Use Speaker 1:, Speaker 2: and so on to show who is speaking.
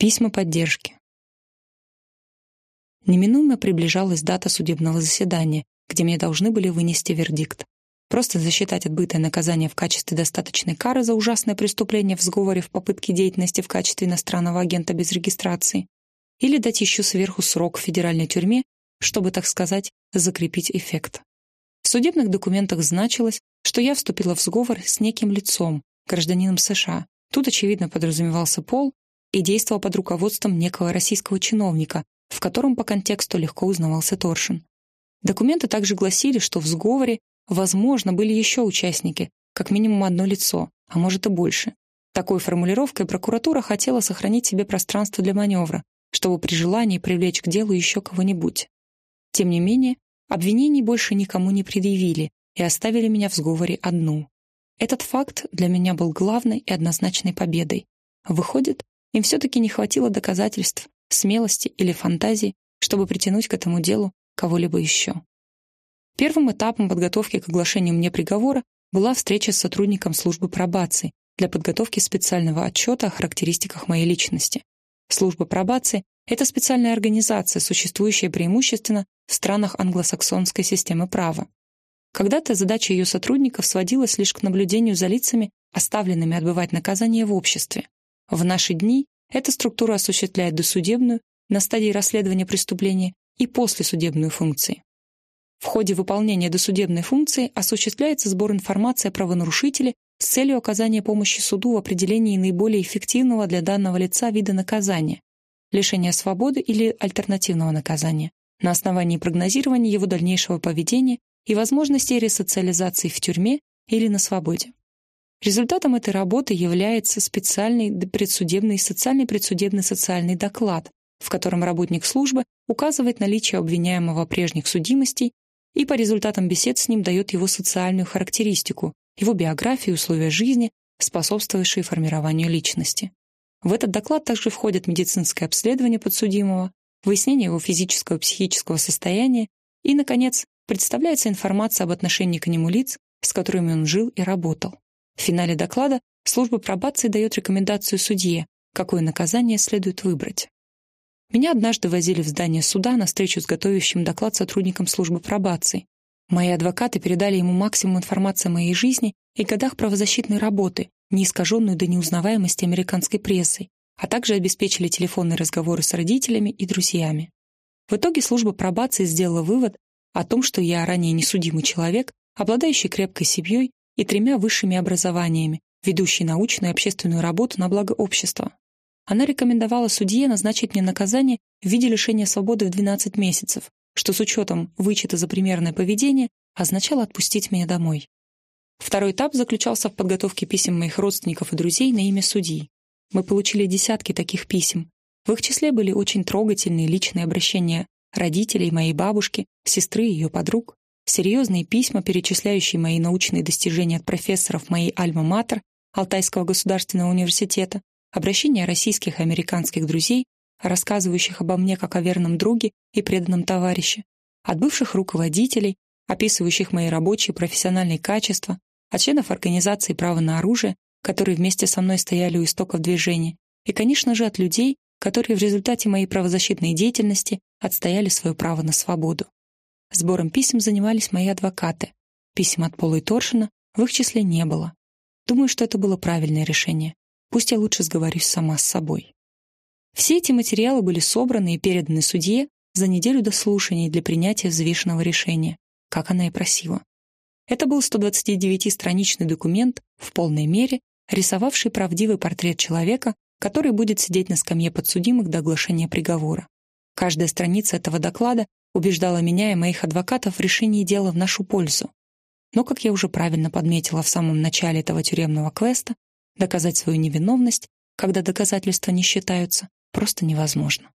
Speaker 1: Письма поддержки. Неминуемо приближалась дата судебного заседания, где мне должны были вынести вердикт. Просто засчитать отбытое наказание в качестве достаточной кары за ужасное преступление в сговоре в попытке деятельности в качестве иностранного агента без регистрации или дать еще сверху срок в федеральной тюрьме, чтобы, так сказать, закрепить эффект. В судебных документах значилось, что я вступила в сговор с неким лицом, гражданином США. Тут, очевидно, подразумевался пол и действовал под руководством некого российского чиновника, в котором по контексту легко узнавался Торшин. Документы также гласили, что в сговоре, возможно, были еще участники, как минимум одно лицо, а может и больше. Такой формулировкой прокуратура хотела сохранить себе пространство для маневра, чтобы при желании привлечь к делу еще кого-нибудь. Тем не менее, обвинений больше никому не предъявили и оставили меня в сговоре одну. Этот факт для меня был главной и однозначной победой. Выходит, им все-таки не хватило доказательств, смелости или фантазии, чтобы притянуть к этому делу кого-либо еще. Первым этапом подготовки к оглашению мне приговора была встреча с сотрудником службы пробации для подготовки специального отчета о характеристиках моей личности. Служба пробации — это специальная организация, существующая преимущественно в странах англосаксонской системы права. Когда-то задача ее сотрудников сводилась лишь к наблюдению за лицами, оставленными отбывать наказание в обществе. В наши дни эта структура осуществляет досудебную, на стадии расследования преступления и послесудебную функции. В ходе выполнения досудебной функции осуществляется сбор информации о правонарушителе с целью оказания помощи суду в определении наиболее эффективного для данного лица вида наказания – лишения свободы или альтернативного наказания, на основании прогнозирования его дальнейшего поведения и возможности ресоциализации в тюрьме или на свободе. Результатом этой работы является специальный предсудебный социальный предсудебный социальный доклад, в котором работник службы указывает наличие обвиняемого прежних судимостей и по результатам бесед с ним дает его социальную характеристику, его биографию, условия жизни, способствовавшие формированию личности. В этот доклад также входят медицинское обследование подсудимого, выяснение его физического и психического состояния и, наконец, представляется информация об отношении к нему лиц, с которыми он жил и работал. В финале доклада служба пробации дает рекомендацию судье, какое наказание следует выбрать. Меня однажды возили в здание суда на встречу с готовящим доклад сотрудником службы пробации. Мои адвокаты передали ему максимум информации о моей жизни и годах правозащитной работы, не искаженную до неузнаваемости американской прессой, а также обеспечили телефонные разговоры с родителями и друзьями. В итоге служба пробации сделала вывод о том, что я ранее несудимый человек, обладающий крепкой семьей и тремя высшими образованиями, ведущий научную и общественную работу на благо общества. Она рекомендовала судье назначить мне наказание в виде лишения свободы в 12 месяцев, что с учетом вычета за примерное поведение означало отпустить меня домой. Второй этап заключался в подготовке писем моих родственников и друзей на имя судьи. Мы получили десятки таких писем. В их числе были очень трогательные личные обращения родителей, моей бабушки, сестры и ее подруг, серьезные письма, перечисляющие мои научные достижения от профессоров моей альма-матер Алтайского государственного университета, обращения российских и американских друзей, рассказывающих обо мне как о верном друге и преданном товарище, от бывших руководителей, описывающих мои рабочие профессиональные качества, от членов организации «Право на оружие», которые вместе со мной стояли у истоков движения, и, конечно же, от людей, которые в результате моей правозащитной деятельности отстояли свое право на свободу. Сбором писем занимались мои адвокаты. Писем от Пола и Торшина в их числе не было. Думаю, что это было правильное решение. Пусть я лучше сговорюсь сама с собой. Все эти материалы были собраны и переданы судье за неделю до слушаний для принятия взвешенного решения, как она и просила. Это был 129-страничный документ, в полной мере, рисовавший правдивый портрет человека, который будет сидеть на скамье подсудимых до оглашения приговора. Каждая страница этого доклада убеждала меня и моих адвокатов в решении дела в нашу пользу. Но, как я уже правильно подметила в самом начале этого тюремного квеста, Доказать свою невиновность, когда доказательства не считаются, просто невозможно.